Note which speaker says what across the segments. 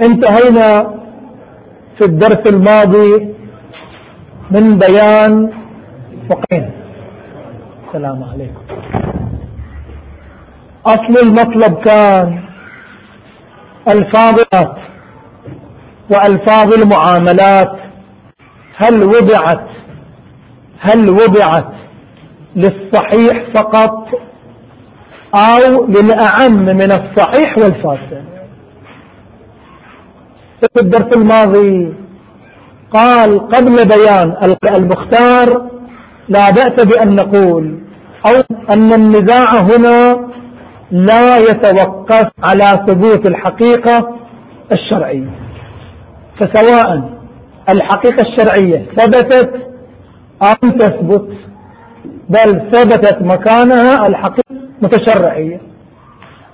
Speaker 1: انتهينا في الدرس الماضي من بيان فقين السلام عليكم. أصل المطلب كان ألفاظ وألفاظ المعاملات. هل وضعت؟ هل وضعت للصحيح فقط أو للأعم من الصحيح والفاسد؟ في الدرس الماضي قال قبل بيان المختار لا بأس بأن نقول أو أن النزاع هنا لا يتوقف على ثبوت الحقيقة الشرعية. فسواء الحقيقة الشرعية ثبتت أم تثبت بل ثبتت مكانها الحقيقة متشرعية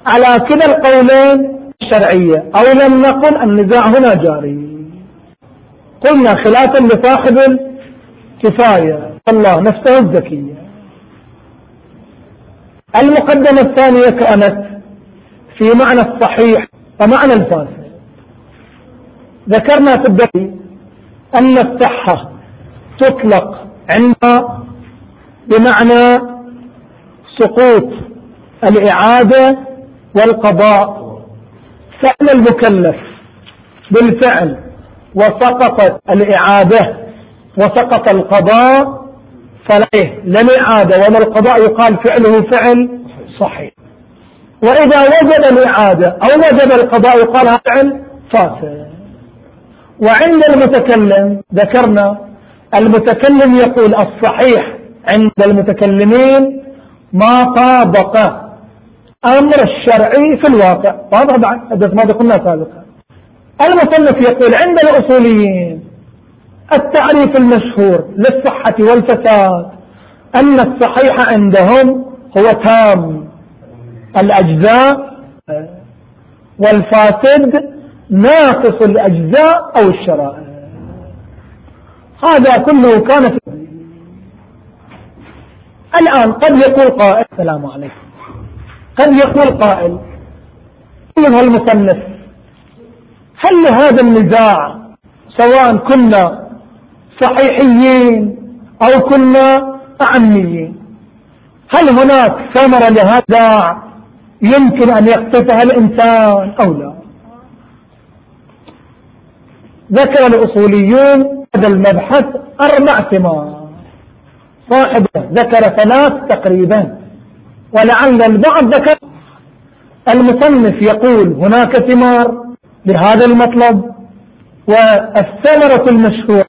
Speaker 1: على كلا القولين الشرعية أو لم نقل النزاع هنا جاري. قلنا خلافا لصاحب الكفاية الله نفسه الذكية المقدمة الثانية كانت في معنى الصحيح ومعنى الفاسد. ذكرنا في الدليل أن الصحة تطلق عندنا بمعنى سقوط الإعادة والقضاء. فعل المكلف بالفعل. وسقطت الإعادة وسقط القضاء فليه لا الإعادة ولا القضاء يقال فعله فعل صحيح. وإذا وجد الإعادة أو وجد القضاء يقال فعل فاسد. وعند المتكلم ذكرنا المتكلم يقول الصحيح عند المتكلمين ما طابق أمر الشرعي في الواقع. واضح بعد ما قلنا سابقا المصنف يقول عند الأصوليين التعريف المشهور للصحة والفساد أن الصحيح عندهم هو تام. الأجزاء والفاسد ناقص الأجزاء أو الشرائع. هذا كله كان في الآن قد يقول قائل. السلام عليكم. قد يقول قائل أيها المصنف هل لهذا النزاع سواء كنا صحيحيين أو كنا أعميين؟ هل هناك ثمرة لهذا يمكن أن يقطفها الإنسان أو لا؟ ذكر الأصوليون هذا المبحث أربع ثمار. صاحب ذكر ثلاث تقريبا. ولعل البعض ذكر. المصنف يقول هناك ثمار لهذا المطلب والثمرة المشهورة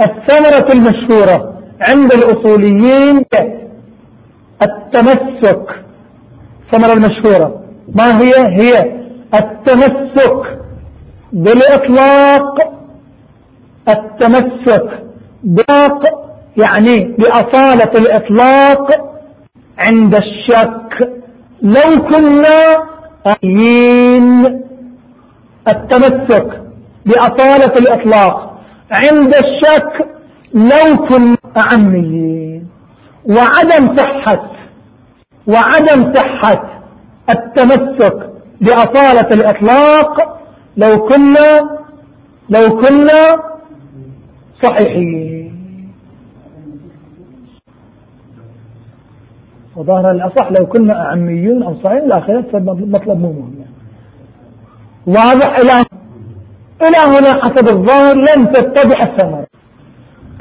Speaker 1: الثمرة المشهورة عند الأصوليين التمسك. الثمرة المشهورة ما هي؟ هي التمسك بالإطلاق. التمسك باق يعني بأصالة الإطلاق. عند الشك. لو كنا أين التمسك بأصالة الإطلاق. عند الشك لو كنا أعميين. وعدم صحة وعدم صحة التمسك بأصالة الإطلاق. لو كنا لو كنا صحيحين. وظاهر الأصح لو كنا أعميون أو صحيح الآخرة فالمطلب مو مهم واضح إلى إلى هنا حسب الظاهر لن تتضح الثمرة.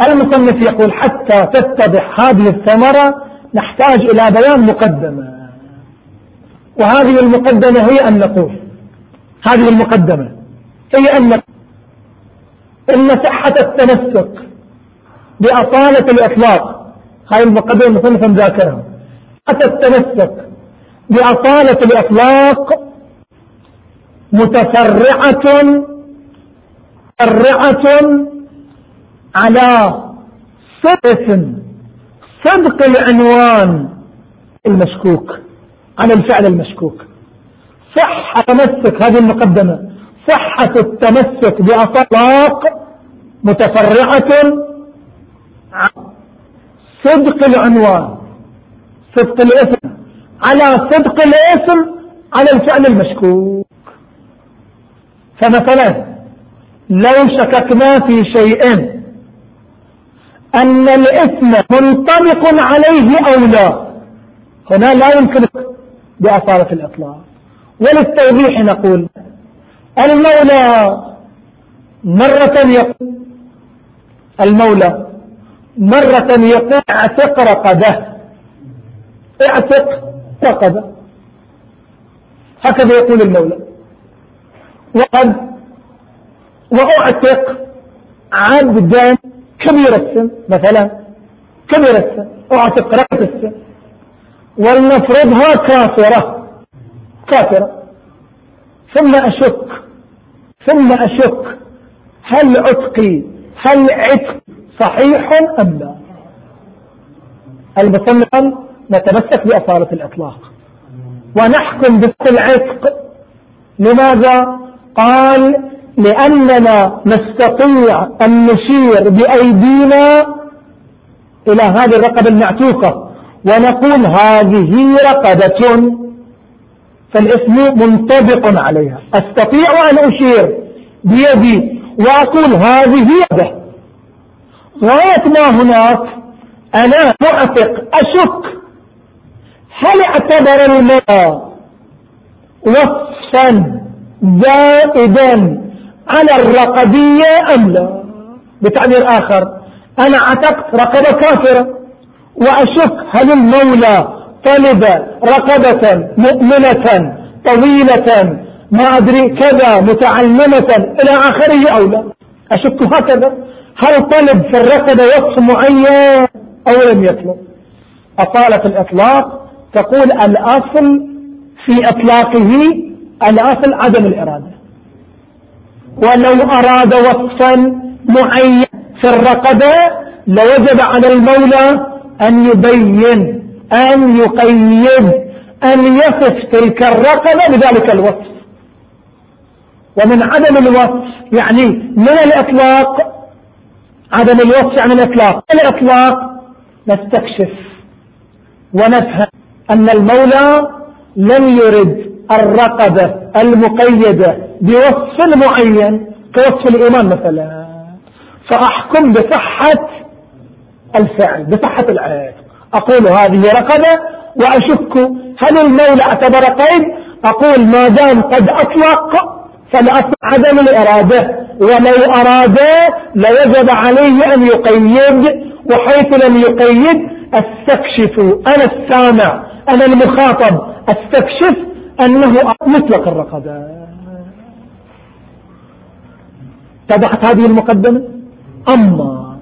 Speaker 1: المصنف يقول حتى تتضح هذه الثمرة نحتاج إلى بيان مقدمة. وهذه المقدمة هي أن نقول هذه المقدمة هي أن إن صحة التمسك بأصالة الإطلاق هاي المقدمة المصنف ذاكرها. صحة التمسك بأصالة الإطلاق متفرعة متفرعة على صدق صدق العنوان المشكوك على الفعل المشكوك. صحة تمسك هذه المقدمة. صحة التمسك بأطلاق متفرعة صدق العنوان. صدق الاسم على صدق الاسم على الفعل المشكوك. فمثلا لو شككنا في شيء أن الاسم منطبق عليه أو لا هنا لا يمكن بأصالة الإطلاق. وللتوضيح نقول المولى مرة يقول المولى مرة يقول اعتق رقبه اعتق رقبه هكذا يقول المولى. وقد وأعتق عبدا كبير السن مثلا كبير السن أعتق رقبه السن. ولنفرضها كافرة. كافرة. ثم أشك ثم أشك هل عتقي هل عتق صحيح أم لا؟ المصنف نتمسك بأصالة الإطلاق. ونحكم بالعتق لماذا؟ قال لأننا نستطيع أن نشير بأيدينا إلى هذه الرقبة المعتوقة. ونقول هذه رقبة فالاسم منطبق عليها. أستطيع أن أشير بيدي وأقول هذه يده غاية ما هناك أنا معتق أشك هل اعتبر الماء وصفا زائدا على الرقبية أم لا؟ بتعبير آخر أنا عتقت رقبة كافرة وأشك هل المولى طلب رقبة مؤمنة طويلة ما أدري كذا متعلمة إلى آخره أو لا؟ أشك هكذا؟ هل طلب في الرقبة وصف معين أو لم يطلب؟ أطالة الإطلاق تقول الأصل في إطلاقه الأصل عدم الإرادة. ولو أراد وصفا معين في الرقبة لوجب على المولى أن يبين أن يقيد أن يصف تلك الرقبة بذلك الوصف. ومن عدم الوصف يعني من الإطلاق؟ عدم الوصف عن الإطلاق. الإطلاق؟ نستكشف ونفهم. أن المولى لم يرد الرقبة المقيدة بوصف معين كوصف الإيمان مثلا. فأحكم بصحة الفعل بصحة العهد أقول هذه رقبة وأشك هل المولى اعتبر قيد؟ أقول ما دام قد أطلق فالأصل عدم الإرادة ولو أراد لوجب عليه أن يقيد وحيث لم يقيد أستكشف أنا السامع. أنا المخاطب أستكشف أنه مطلق الرقبة اتضحت هذه المقدمة؟ أما,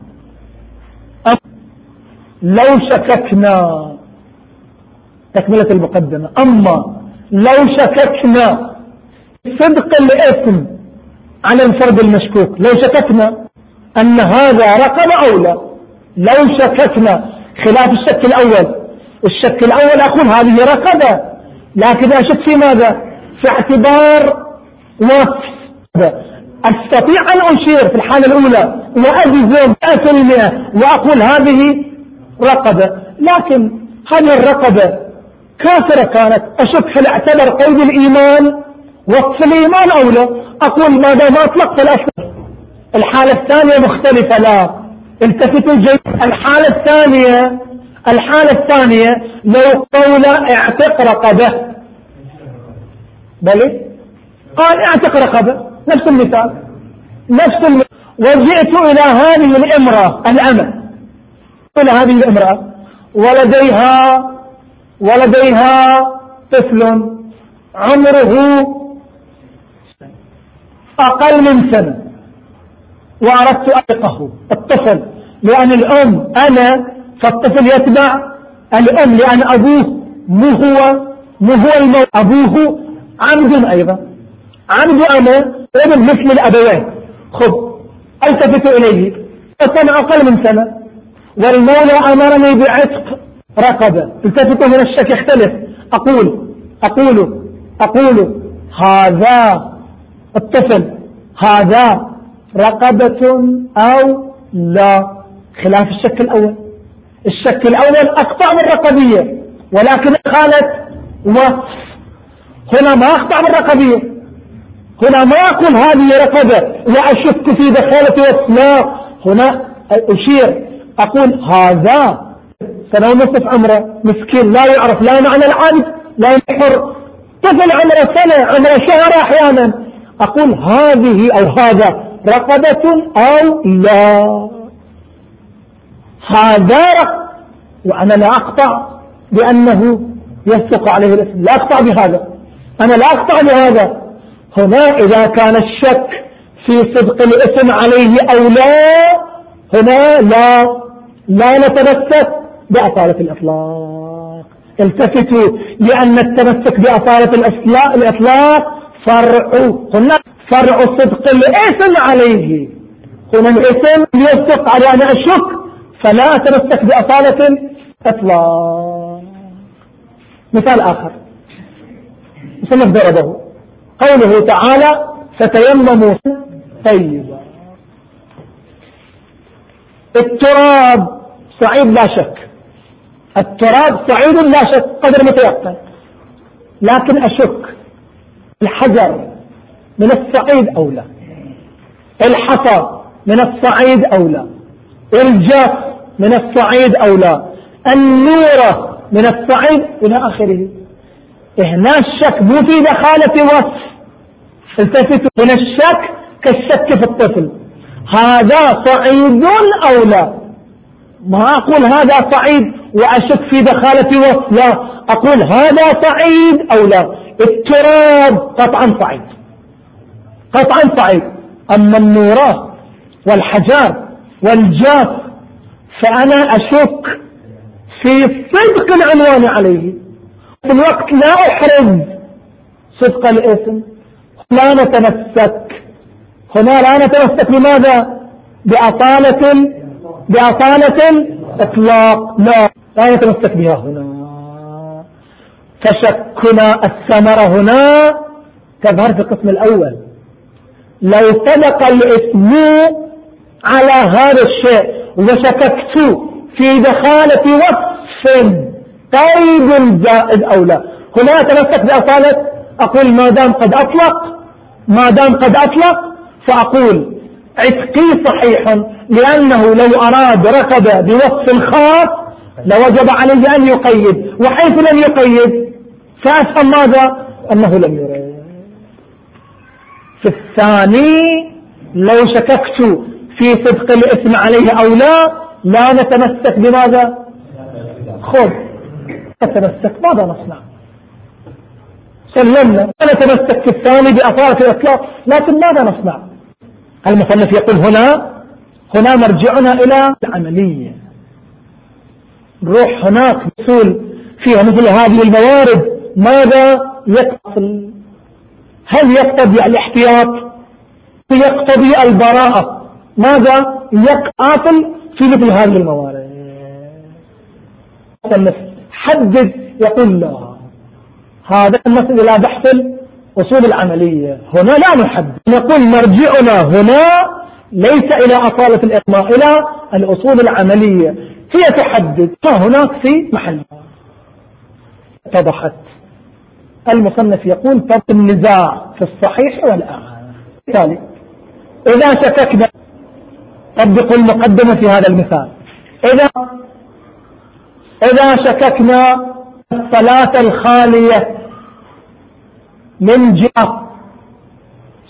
Speaker 1: لو شككنا تكملة المقدمة. أما لو شككنا صدق الاسم على الفرد المشكوك لو شككنا أن هذا رقم أو لا لو شككنا خلاف الشك الأول الشك الأول أقول هذه رقبة. لكن أشك في ماذا؟ في اعتبار وصف. أستطيع أن أشير في الحالة الأولى وأجزم 100% وأقول هذه رقبة. لكن هذه الرقبة كافرة كانت. أشك هل اعتبر قيد الإيمان وصف الإيمان أو لا؟ أقول ما دام أطلق فالأصل الحالة الثانية مختلفة. لا. التفتوا جيد الحالة الثانية الحالة الثانية لو قول اعتق رقبة. بل قال اعتق رقبة. نفس المثال. نفس المثال وجئت إلى هذه الامرأة الأمة. إلى هذه الامرأة. ولديها ولديها طفل. عمره أقل من سنة. وأردت أعتقه الطفل. لأن الأم أنا فالطفل يتبع الأم لأن أبوه مو هو مو هو الموت. أبوه عمد أيضا. عمد أنا ابن مثل الأبوين. خذ التفت إليه. السنة أقل من سنة. والمولى أمرني بعتق رقبة. التفتوا من الشك يختلف. أقول أقول أقول هذا الطفل هذا رقبة أو لا؟ خلاف الشك الأول. الشك الأول أقطع من ولكن قالت وصف هنا ما أقطع من هنا ما أقول هذه رقبة لا أشك في دخالة وصلاة هنا أشير أقول هذا سنة ونصف عمره. مسكين لا يعرف لا معنى العبد لا يحر طفل عمره سنة عمره شهر أحيانا. أقول هذه أو هذا رقبة أو لا. هذا وأنا لا أقطع بأنه يصدق عليه الاسم. لا أقطع بهذا. أنا لا أقطع بهذا. هنا إذا كان الشك في صدق الاسم عليه أو لا هنا لا لا نتمسك بأصالة الإطلاق. التفتوا لأن التمسك بأصالة الإطلاق فرع. قلنا فرع صدق الاسم عليه. هنا الاسم يصدق على أن أشك فلا أتمسك بأصالة الإطلاق مثال آخر. مصنف ضربه قوله تعالى فتيمموا طيبا. التراب صعيد لا شك. التراب صعيد لا شك قدر متيقن. لكن أشك. الحجر من الصعيد أو لا الحصى من الصعيد أو لا الجاف من الصعيد أو لا. النورة من الصعيد إلى آخره. هنا الشك مو في دخالة وصف. التفتوا هنا الشك كالشك في الطفل. هذا صعيد أو لا؟ ما أقول هذا صعيد وأشك في دخالة وصف. لا. أقول هذا صعيد أو لا. التراب قطعا صعيد. قطعا صعيد. أما النورات والحجار والجاف فأنا أشك في صدق العنوان عليه. في الوقت لا أحرز صدق الاسم. لا نتمسك. هنا لا نتمسك بماذا؟ بأطالة بأطالة الإطلاق لا لا نتمسك بها هنا. فشكنا الثمرة هنا. تظهر في القسم الأول. لو صدق الاسم على هذا الشيء وشككت في دخالة وصف طيب زائد أو لا. هنا أتمسك بأصالة أقول ما دام قد أطلق ما دام قد أطلق فأقول عتقي صحيح لأنه لو أراد ركب بوصف خاص لوجب عليه أن يقيد. وحيث لم يقيد فأفهم ماذا؟ أنه لم يرد في الثاني لو شككت في صدق الاسم عليه أو لا لا نتمسك بماذا؟ خذ. نتمسك ماذا نصنع؟ سلمنا. لا نتمسك في الثاني بأطارة الإطلاق لكن ماذا نصنع؟ المصنف يقول هنا هنا مرجعنا إلى العملية. نروح هناك نسول فيها مثل هذه الموارد ماذا يقتضي؟ هل يقتضي الاحتياط؟ يقتضي البراءة. ماذا؟ يقاتل في مثل هذه الموارد. حدد يقول لا. هذا المسألة إلى بحث الأصول العملية. هنا لا نحدد نقول مرجعنا هنا ليس إلى أصالة الإطماء إلى الأصول العملية. هي تحدد ما هناك في محل؟ اتضحت. المصنف يقول طب النزاع في الصحيح والأعمى بالتالي إذا شككنا طبقوا المقدمة في هذا المثال. إذا إذا شككنا الصلاة الخالية من جهة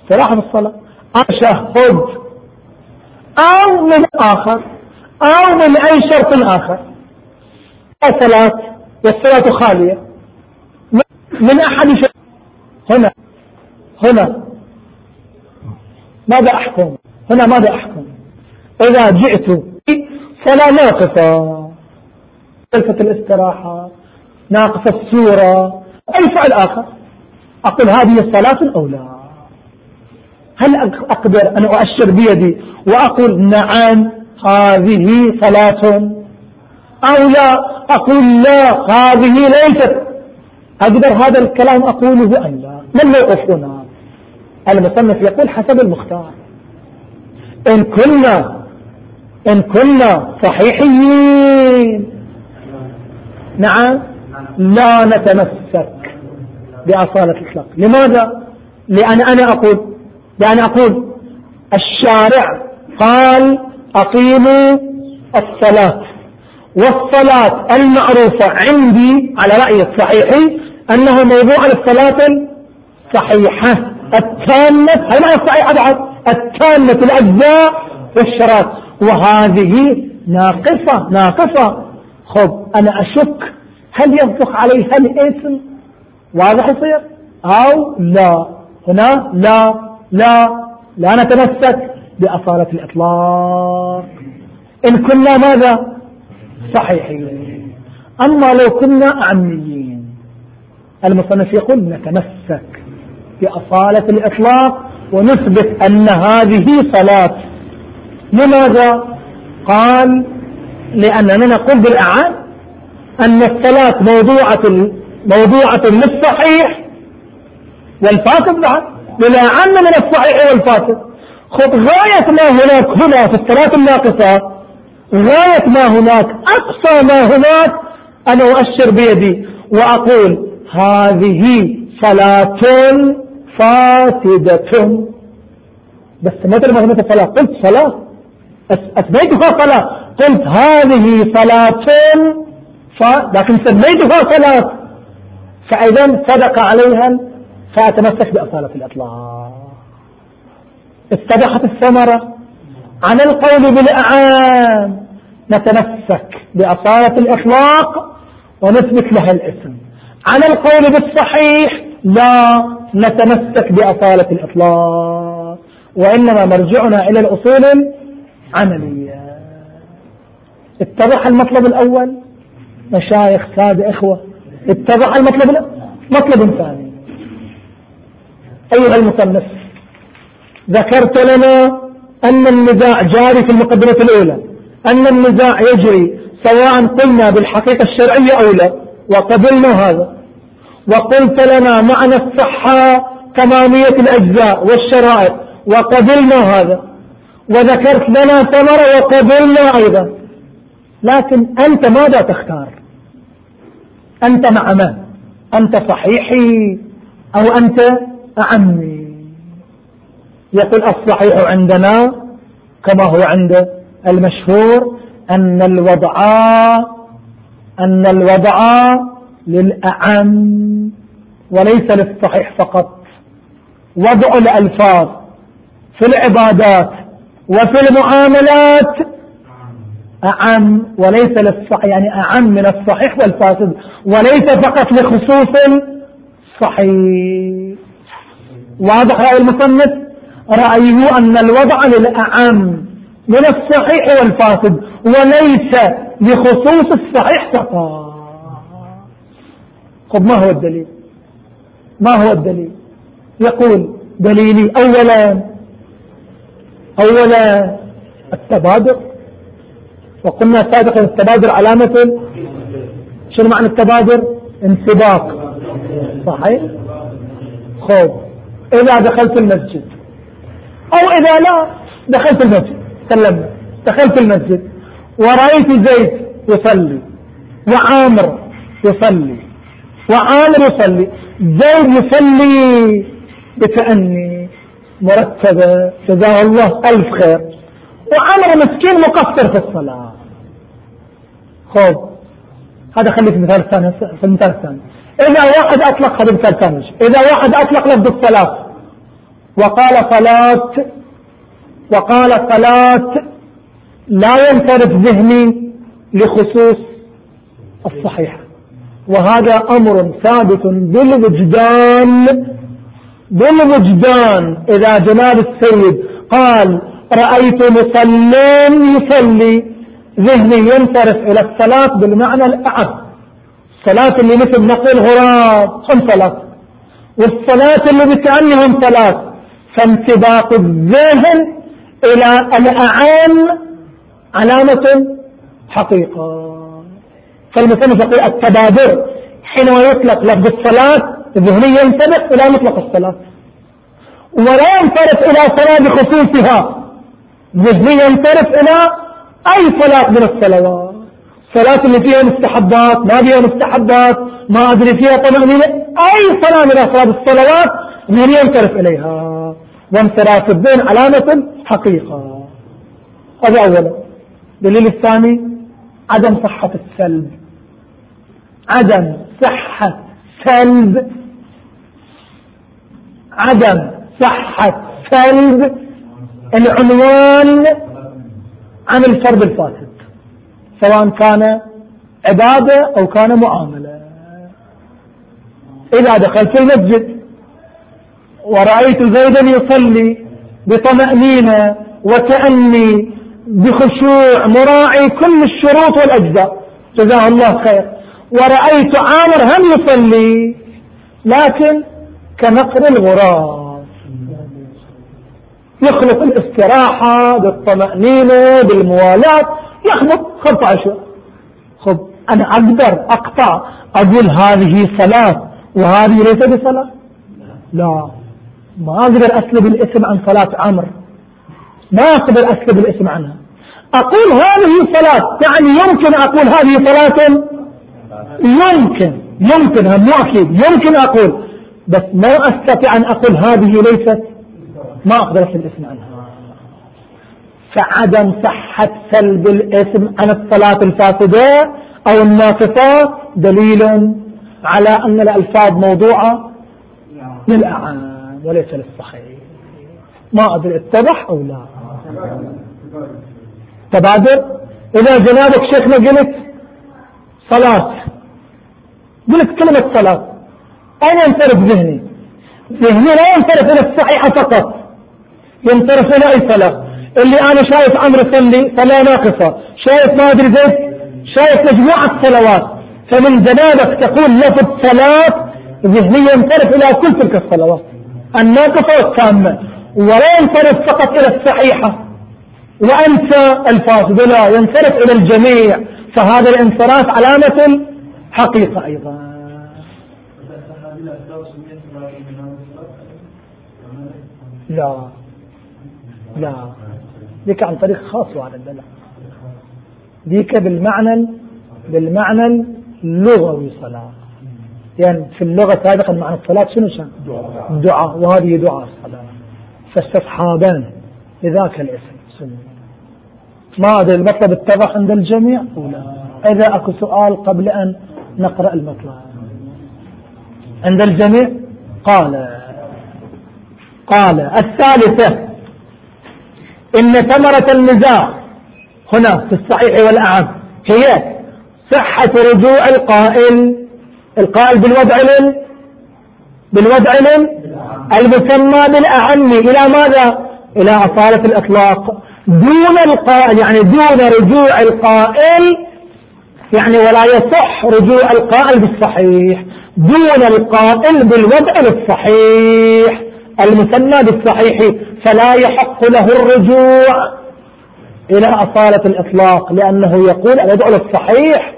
Speaker 1: استراحة الصلاة. تشهد أو من آخر أو من أي شرط آخر. الصلاة والصلاة خالية. من أحد شرط هنا هنا. ماذا أحكم؟ هنا ماذا أحكم؟ إذا جئت فلا ناقصة. جلسة الاستراحة ناقص السورة أي فعل آخر. أقول هذه صلاة أو لا؟ هل أقدر أن أؤشر بيدي وأقول نعم هذه صلاة؟ أو لا؟ أقول لا هذه ليست. أقدر هذا الكلام أقوله أم لا؟ من موقفنا المصنف يقول حسب المختار. إن كنا إن كنا صحيحين. نعم. لا نتمسك بأصالة الإطلاق. لماذا؟ لأن أنا أقول لأن أقول الشارع قال أقيموا الصلاة والصلاة المعروفة عندي على رأي الصحيح أنه موضوع الصلاة الصحيحة التامة هل معنى الصحيحة بعد التامة الأجزاء والشرات وهذه ناقصة ناقصة. خب أنا أشك هل يصدق عليها الاسم واضح يصير؟ أو لا. هنا لا لا. لا نتمسك بأصالة الإطلاق. إن كنا ماذا؟ صحيحين. أما لو كنا عميين المصنف يقول نتمسك بأصالة الإطلاق ونثبت أن هذه صلاة لماذا؟ قال لأننا نقول بالأعان أن الصلاة موضوعة موضوعة للصحيح والفاسد بعد. للأعن من الصحيح والفاسد. خذ غاية ما هناك هنا في الصلاة الناقصة. غاية ما هناك أقصى ما هناك أنا أؤشر بيدي وأقول هذه صلاة فاسدة. بس ما قلت صلاة قلت صلاة. أثبيتها صلاة. قلت هذه صلاة. لكن سميتها صلاة. فإذا صدق عليها فأتمسك بأصالة الإطلاق. اتضحت الثمرة. عن القول بالأعان نتمسك بأصالة الإطلاق ونثبت لها الاسم. عن القول بالصحيح لا نتمسك بأصالة الإطلاق. وإنما مرجعنا إلى الأصول العملية اتضح المطلب الأول؟ مشايخ سادة إخوة. اتضح المطلب الأول مطلب ثاني. أيها المصنف ذكرت لنا أن النزاع جاري في المقدمة الأولى. أن النزاع يجري سواء قلنا بالحقيقة الشرعية أو لا وقبلنا هذا. وقلت لنا معنى الصحة تمامية الأجزاء والشرائط وقبلنا هذا. وذكرت لنا ثمرة وقبلنا أيضا. لكن أنت ماذا تختار؟ أنت مع من؟ أنت صحيحي أو أنت أعمي يقول الصحيح عندنا كما هو عند المشهور أن الوضع أن الوضع للأعم وليس للصحيح فقط. وضع الألفاظ في العبادات وفي المعاملات أعم وليس للصحيح يعني أعم من الصحيح والفاسد وليس فقط لخصوص الصحيح. واضح رأي المصنف؟ رأيه أن الوضع للأعم من الصحيح والفاسد وليس لخصوص الصحيح فقط. طب ما هو الدليل؟ ما هو الدليل؟ يقول دليلي أولا أولا التبادر. وقلنا سابقا التبادر علامة شنو معنى التبادر؟ انسباق. صحيح؟ خوف إذا دخلت المسجد. أو إذا لا دخلت المسجد. سلمنا دخلت المسجد. ورأيت زيد يصلي. وعامر يصلي. وعامر يصلي. زيد يصلي بتأني. مرتبة. جزاه الله ألف خير. وعامر مسكين مقصر في الصلاة. خوف. هذا خليه في المثال الثاني في المثال الثاني إذا واحد أطلق هذا المثال الثاني إذا واحد أطلق لفظ الصلاة. وقال صلاة وقال صلاة لا ينصرف ذهني لخصوص الصحيحة. وهذا أمر ثابت بالوجدان بالوجدان إذا جناب السيد قال رأيت مصلين يصلي ذهني ينصرف إلى الصلاة بالمعنى الأعم الصلاة اللي مثل نقل غراب هم صلاة. والصلاة اللي بكأنهم صلاة. فانطباق الذهن إلى الأعام علامة حقيقة. فالمصنف يقول التبادر. حينما يطلق لفظ الصلاة الذهنية ينطبق إلى مطلق الصلاة. ولا ينصرف إلى صلاة بخصوصها ذهنيا ينصرف إلى أي صلاة من الصلوات. صلاة اللي فيها مستحبات ما فيها مستحبات ما أدري فيها طمأنينة أي صلاة من أصحاب الصلوات من ينصرف إليها. وانصراف الذهن علامة حقيقة. هذا أولا. دليل الثاني عدم صحة السلب. عدم صحة سلب عدم صحة سلب العنوان عن الفرد الفاسد سواء كان عبادة أو كان معاملة. إذا دخلت المسجد ورأيت زيدا يصلي بطمأنينة وكأني بخشوع مراعي كل الشروط والأجزاء جزاه الله خير. ورأيت عامر هم يصلي لكن كنقر الغراب. يخلط الاستراحة بالطمأنينة بالموالاة. يخلط خلط عشوائي خب أنا أقدر أقطع أقول هذه صلاة وهذه ليس بصلاة؟ لا. ما أقدر أسلب الاسم عن صلاة عمر ما أقدر أسلب الاسم عنها. أقول هذه صلاة يعني يمكن أقول هذه صلاة؟ يمكن. يمكن مو أكيد يمكن أقول. بس ما أستطيع أن أقول هذه ليست ما أقدر أسلب الاسم عنها. فعدم صحة سلب الاسم عن الصلاة الفاسدة أو الناقصة دليل على أن الألفاظ موضوعة للأعان وليس للصحيح. ما أدري اتضح أو لا؟ تبادر؟ إذا جنابك شيخنا قلت صلاة. قلت كلمة صلاة. أين ينصرف ذهني. ذهني لا ينصرف إلى الصحيحة فقط. ينصرف إلى أي صلاة اللي أنا شايف عمرو يصلي صلاة ناقصة. شايف ما أدري زيد؟ شايف مجموعة صلوات فمن جنابك تقول لفظ صلاة ذهنيا ينصرف إلى كل تلك الصلوات. الناقصة والتامة. ولا ينصرف فقط إلى الصحيحة. وأنسى الفاسد لا ينصرف إلى الجميع. فهذا الانصراف علامة حقيقة أيضا. لا. لا. ذيك عن طريق خاص وعلى الدلع ذيك بالمعنى بالمعنى اللغوي صلاة. يعني في اللغة سابقا معنى الصلاة شنو كان دعاء. وهذه دعاء الصلاة. فاستصحابان لذاك الاسم. سنة ما أدري المطلب اتضح عند الجميع لا؟ إذا أكو سؤال قبل أن نقرأ المطلب. عند الجميع؟ قال قال الثالثة إن ثمرة النزاع هنا في الصحيح والأعم هي صحة رجوع القائل القائل بالوضع لل بالوضع لل المسمى بالأعم. إلى ماذا؟ إلى أصالة الإطلاق. دون القائل يعني دون رجوع القائل يعني ولا يصح رجوع القائل بالصحيح. دون القائل بالوضع للصحيح المسمى بالصحيح فلا يحق له الرجوع إلى أصالة الإطلاق لأنه يقول الوضع للصحيح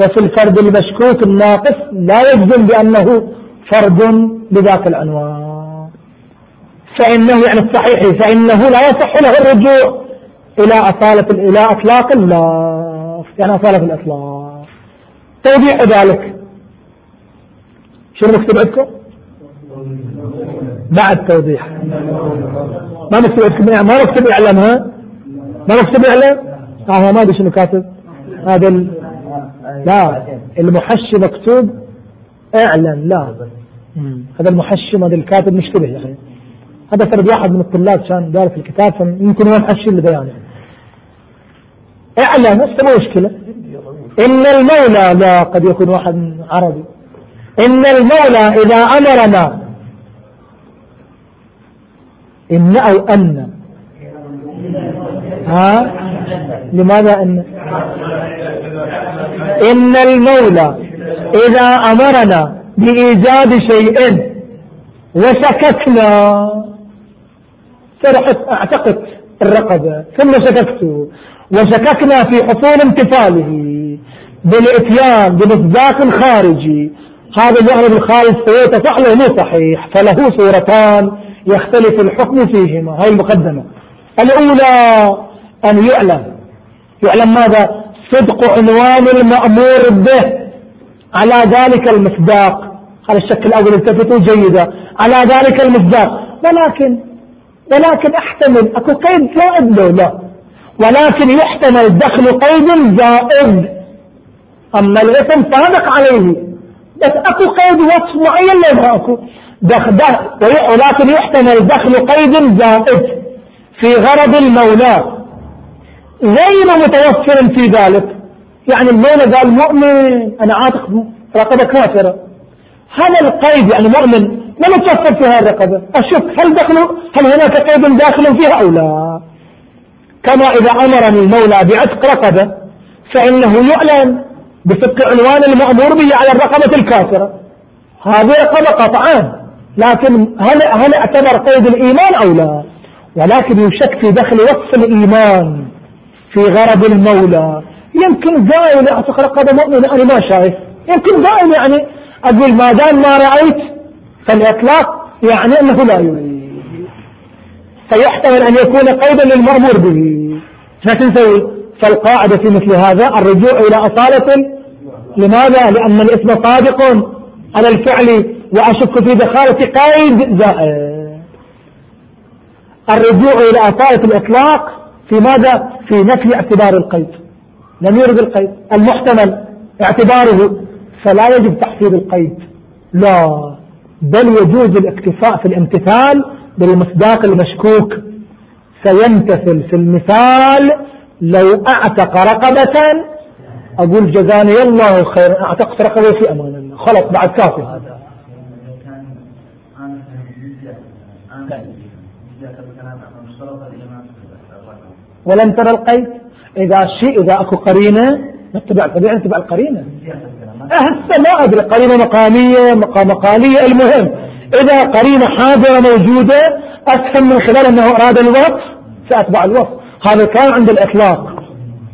Speaker 1: وفي الفرد المشكوك الناقص لا يجزم بأنه فرد بذاك العنوان. فإنه يعني الصحيح فإنه لا يصح له الرجوع إلى أصالة إلى أطلاق الله يعني أصالة الإطلاق. توضيح ذلك. شنو مكتوب عندكم؟ بعد توضيح. ما مكتوب ما مكتوب إعلام ها؟ ما مكتوب إعلام؟ آه ما أدري شنو كاتب. هذا ال... لا المحشي مكتوب اعلن لا. هذا المحشي هذا الكاتب مشتبه يا أخي. هذا فرد واحد من الطلاب كان دارس الكتاب فيمكن ما محشي البيان يعني اعلن مو مشكلة. إن المولى لا قد يكون واحد عربي. إن المولى إذا أمرنا إن أو أن. ها؟ لماذا أن؟ إن المولى إذا أمرنا بإيجاد شيء وشككنا سرحت أعتقد الرقبة ثم شككت وشككنا في حصول امتثاله بالإتيان بمصداق خارجي. هذا الجهل بالخارج سيتصح له مو صحيح فله صورتان. يختلف الحكم فيهما. هاي المقدمة. الأولى أن يعلم. يعلم ماذا؟ صدق عنوان المأمور به. على ذلك المصداق. هذا الشك الأول التفتوا جيدا. على ذلك المصداق. ولكن ولكن أحتمل. أكو قيد زائد له لا. ولكن يحتمل دخل قيد زائد. أما الاسم صادق عليه. بس أكو قيد وصف معين لا أكو. دخل ولكن يحتمل دخل قيد زائد في غرض المولى. غير متوفر في ذلك. يعني المولى قال مؤمن أنا عاتق رقبة كافرة. هذا القيد يعني مؤمن لم يتوفر في هذه الرقبة. أشك هل دخلوا هل هناك قيد داخل فيها أو لا؟ كما إذا أمرني المولى بعتق رقبة فإنه يعلن بصدق عنوان المأمور به على الرقبة الكافرة. هذه رقبة قطعان. لكن هل هل اعتبر قيد الإيمان أو لا؟ ولكن يشك في دخل وصف الإيمان في غرض المولى. يمكن قائل اعتق رقبة مؤمنة أنا ما شايف. يمكن قائل يعني أقول ما دام ما رأيت فالإطلاق يعني أنه لا يريد. فيحتمل أن يكون قيدا للمأمور به. ما تنسوي فالقاعدة في مثل هذا الرجوع إلى أصالة لماذا؟ لأن الاسم صادق على الفعل وأشك في دخالة قيد زائد الرجوع إلى أصالة الإطلاق في ماذا؟ في نفي اعتبار القيد. لم يرد القيد. المحتمل اعتباره فلا يجب تحصيل القيد. لا. بل يجوز الاكتفاء في الامتثال بالمصداق المشكوك. سيمتثل في المثال لو أعتق رقبة. أقول جزاني الله خير. اعتقت رقبة في أمان الله. خلص بعد كافي. هذا ولم ترى القيد. إذا شيء إذا أكو قرينة نتبع طبيعي نتبع القرينة. هسه ما أدري قرينة مقامية مقالية. المهم إذا قرينة حاضرة موجودة أفهم من خلال أنه أراد الوصف سأتبع الوصف هذا كان عند الإطلاق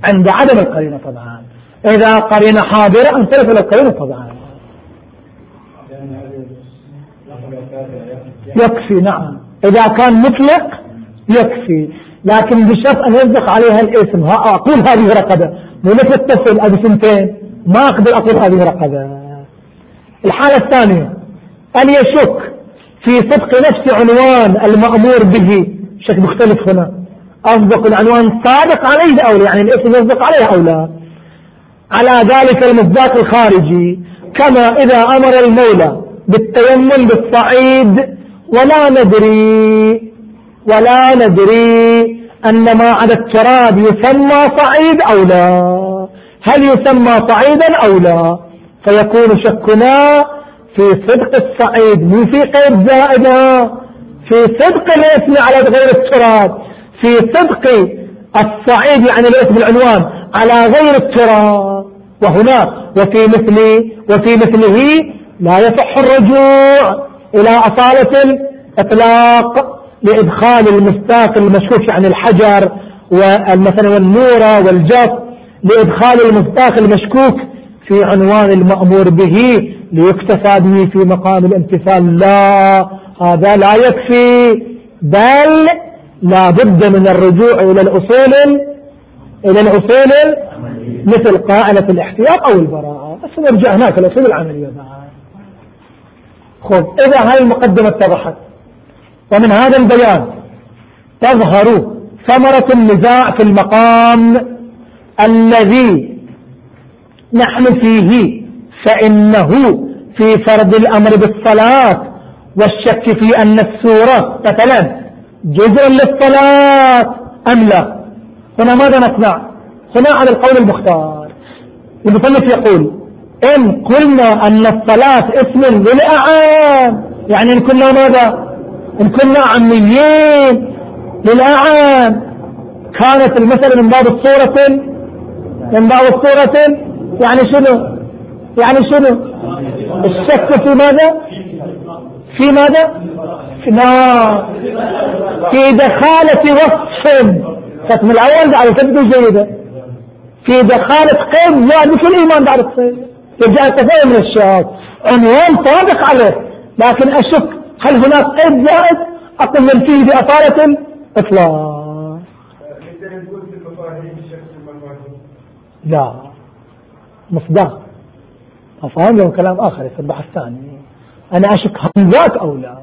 Speaker 1: عند عدم القرينة طبعا. إذا قرينة حاضرة انصرف إلى القرينة طبعا. يكفي نعم. إذا كان مطلق يكفي. لكن بشرط أن يصدق عليها الاسم. ها أقول هذه رقبة. مو نفس الطفل أبي سنتين. ما أقدر أقول هذه رقبة. الحالة الثانية أن يشك في صدق نفس عنوان المأمور به. شك مختلف هنا. أصدق العنوان صادق عليه أو لا؟ يعني الاسم يصدق عليه أو لا؟ على ذلك المصداق الخارجي. كما إذا أمر المولى بالتيمم بالصعيد ولا ندري ولا ندري أن ما على التراب يسمى صعيد أو لا. هل يسمى صعيدا أو لا؟ فيكون شكنا في صدق الصعيد مو في قيد زائدة في صدق الاسم على غير التراب. في صدق الصعيد يعني الاسم العنوان على غير التراب. وهنا وفي مثل وفي مثله لا يصح الرجوع إلى أصالة الإطلاق. لإدخال المستاق المشكوك يعني الحجر والمثل والنورة والجف لإدخال المصداق المشكوك في عنوان المأمور به ليكتفى به في مقام الامتثال. لا هذا لا يكفي بل لا بد من الرجوع إلى الأصول إلى الأصول مثل قاعدة الاحتياط أو البراءة. بس نرجع هناك الأصول العملية خذ إذا هاي المقدمة اتضحت. ومن هذا البيان تظهر ثمرة النزاع في المقام الذي نحن فيه فإنه في فرض الأمر بالصلاة والشك في أن السورة مثلا جزء للصلاة أم لا؟ هنا ماذا نصنع؟ هنا على القول المختار. المصنف يقول إن قلنا أن الصلاة اسم للأعام يعني إن كنا ماذا؟ كنا عميين للأعام. كانت المسألة من باب الصورة. من بعض الصورة. يعني شنو؟ يعني شنو؟ الشك في ماذا؟ في ماذا؟ في, ما؟ في دخالة وصف. ختم الأول على تبدو جيدة في دخالة قيد لا مثل الإيمان بعد الصيد. يرجع التفاهم الشيخ عنوان صادق عليه. لكن أشك هل هناك قيد زائد؟ أقل من فيه بأصالة إطلاق. لا. مصداق. أفهم له كلام آخر يصير بحث ثاني. أنا أشك همزات أو لا.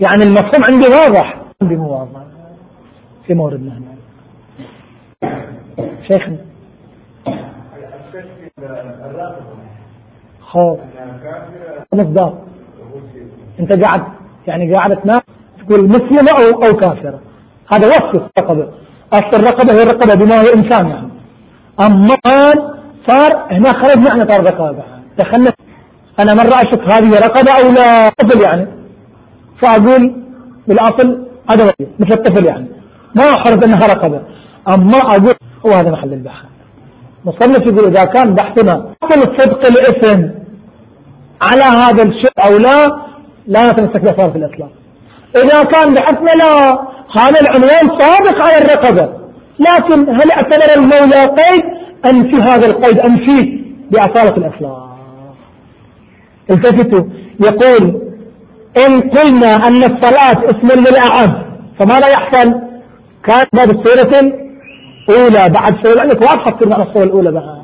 Speaker 1: يعني المفهوم عندي واضح. عندي مو واضح. في موردنا هنا. شيخنا. خوف. مصداق. أنت قاعد يعني قاعد تنام تقول مسلمة أو أو كافرة. هذا وصف الرقبة. أصل الرقبة هي الرقبة بما هو إنسان يعني. أما صار هنا خرج معنى صار رقابة دخلنا. أنا مرة أشك هذه رقبة أو لا. طفل يعني. فأقول بالأصل هذا مثل الطفل يعني. ما احرز إنها رقبة. أما أقول هو هذا محل البحث. مصنف يقول إذا كان بحثنا اصل صدق الاسم على هذا الشيء أو لا لا نتمسك بأسرار في الاطلاق إذا كان بحثنا لا هذا العنوان صادق على الرقبة. لكن هل أعتبر المولى قيد انفي هذا القيد انفيه بأصالة الاطلاق التفتوا. يقول إن قلنا أن الصلاة اسم للأعم فماذا يحصل؟ كان باب السورة الأولى. بعد سورة عندك واضحة معنى الصورة الأولى بقى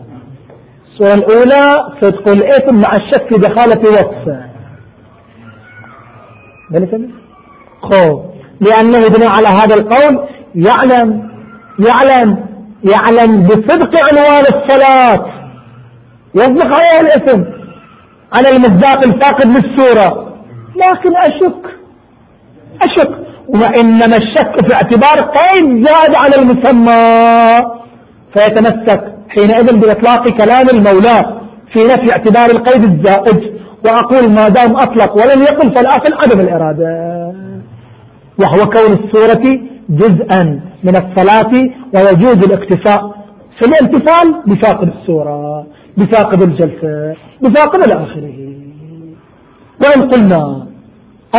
Speaker 1: الصورة الأولى. صدق الاسم مع الشك في دخالة خوف لأنه بناء على هذا القول يعلم يعلم يعلم بصدق عنوان الصلاة. يصدق عليها الاسم. على المصداق الفاقد للسورة. لكن أشك. أشك. وإنما الشك في اعتبار قيد زاد على المسمى. فيتمسك حينئذ بإطلاق كلام المولى في نفي اعتبار القيد الزائد. وأقول ما دام أطلق ولم يقل فالأصل عدم الإرادة. وهو كون السورة جزءا من الصلاة ويجوز الاكتفاء في الامتثال بفاقد السورة بفاقد الجلسة بفاقد إلى آخره وإن قلنا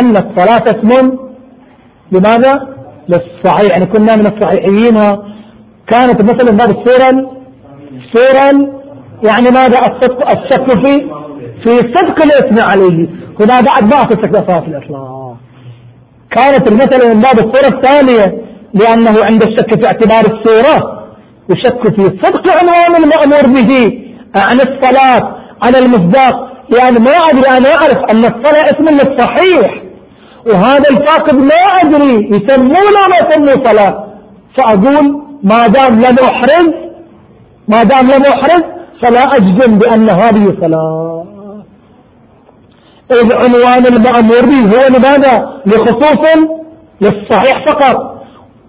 Speaker 1: أن الصلاة اسم لماذا؟ للصحيح. يعني كنا من الصحيحيين كانت مثلا هذه السورة سورة يعني ماذا؟ الصدق الشك في في صدق الاسم عليه هنا بعد ما في الإطلاق كانت المثل من باب الصورة الثانية لأنه عند الشك في اعتبار الصورة يشك في صدق عنوان المأمور به عن الصلاة على المصداق. يعني ما أدري أنا أعرف أن الصلاة اسم للصحيح. وهذا الفاقد ما أدري يسمونه ما يسموه صلاة. فأقول ما دام لم أحرز ما دام لم أحرز فلا أجزم بأن هذه صلاة. إذ عنوان المأمور به هو لماذا؟ لخصوص للصحيح فقط.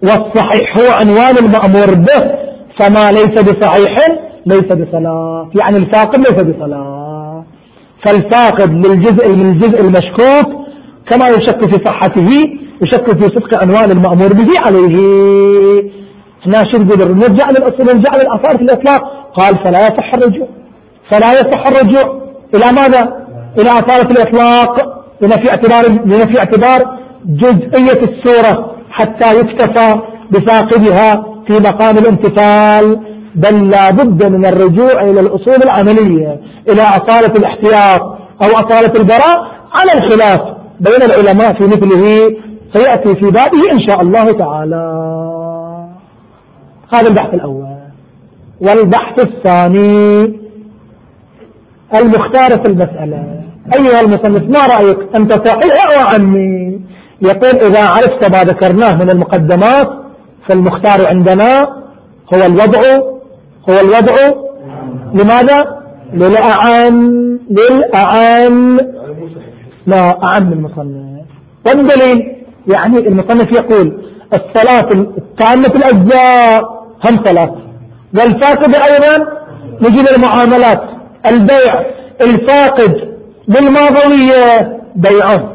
Speaker 1: والصحيح هو عنوان المأمور به. فما ليس بصحيح ليس بصلاة. يعني الفاقد ليس بصلاة. فالفاقد للجزء من الجزء المشكوك كما يشك في صحته يشك في صدق عنوان المأمور به عليه. هنا شو نرجع للأصول نرجع للآثار في الإطلاق. قال فلا يصح الرجوع فلا يصح الرجوع إلى ماذا؟ إلى آثار الإطلاق لنفي اعتبار لنفي اعتبار جزئية السورة حتى يكتفى بفاقدها في مقام الامتثال. بل لا بد من الرجوع إلى الأصول العملية إلى أصالة الاحتياط أو أصالة البراء على الخلاف بين العلماء في مثله. سيأتي في بابه إن شاء الله تعالى. هذا البحث الأول. والبحث الثاني المختار في المسألة. أيها المصنف ما رأيك؟ أنت صحيح أو عمي يقول إذا عرفت ما ذكرناه من المقدمات فالمختار عندنا هو الوضع هو الوضع لماذا؟ للأعم للأعم لا أعم المصنف. والدليل يعني المصنف يقول الصلاة التامة الأجزاء هم صلاة. والفاقد أيضا نجي للمعاملات البيع الفاقد بالماضوية بيعان.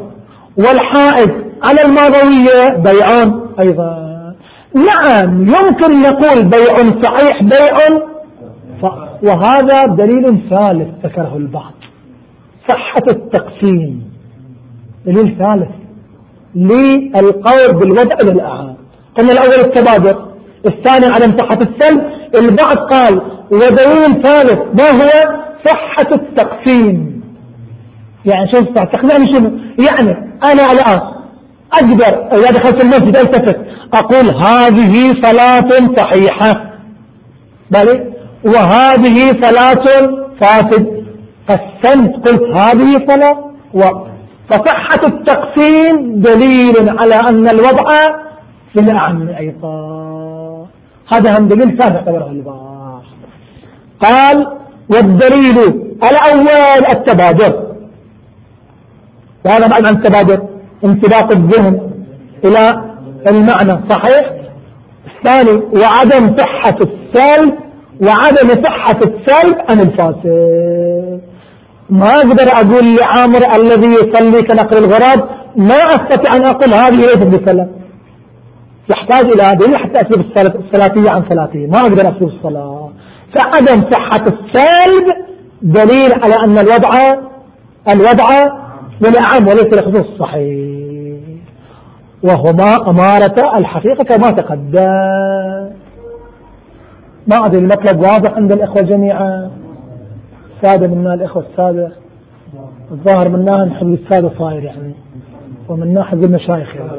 Speaker 1: والحائد على الماضوية بيعان أيضا. نعم يمكن نقول بيع صحيح بيع وهذا دليل ثالث ذكره البعض. صحة التقسيم. دليل ثالث. للقول بالوضع للأعام قلنا الأول التبادر الثاني عدم صحة السلب. البعض قال ودليل ثالث ما هو؟ صحة التقسيم. يعني شو تقنعني شنو؟ يعني أنا الآن أقدر إذا دخلت المسجد ألتفت. أقول هذه صلاة صحيحة. بل وهذه صلاة فاسد. قسمت قلت هذه صلاة فصحة التقسيم دليل على أن الوضع في الأعم أيضا هذا هم دليل يعتبره الباح قال والدليل الأول التبادر. وهذا معنى عن التبادر انطلاق الذهن إلى المعنى. صحيح؟ الثاني وعدم صحة السلب وعدم صحة السلب عن الفاسد ما أقدر أقول لعامر الذي يصلي كنقل الغراب ما أستطيع أن أقول هذه ليست بسلام يحتاج إلى دليل حتى أسلوب الصلاتية عن صلاته ما أقدر أسلوب الصلاة. فعدم صحة السلب دليل على أن الوضع الوضع للأعم وليس لخصوص الصحيح وهما أمارة الحقيقة كما تقدم. ما أدري المطلب واضح عند الإخوة جميعا. سادة منا الإخوة السادة الظاهر منا نحب السادة صاير يعني. ومنا حزب المشايخ يعني.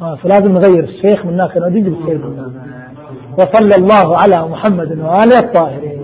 Speaker 1: آه فلازم نغير الشيخ منا خير نجيب السيد منا وصلى الله على محمد وآله الطاهرين.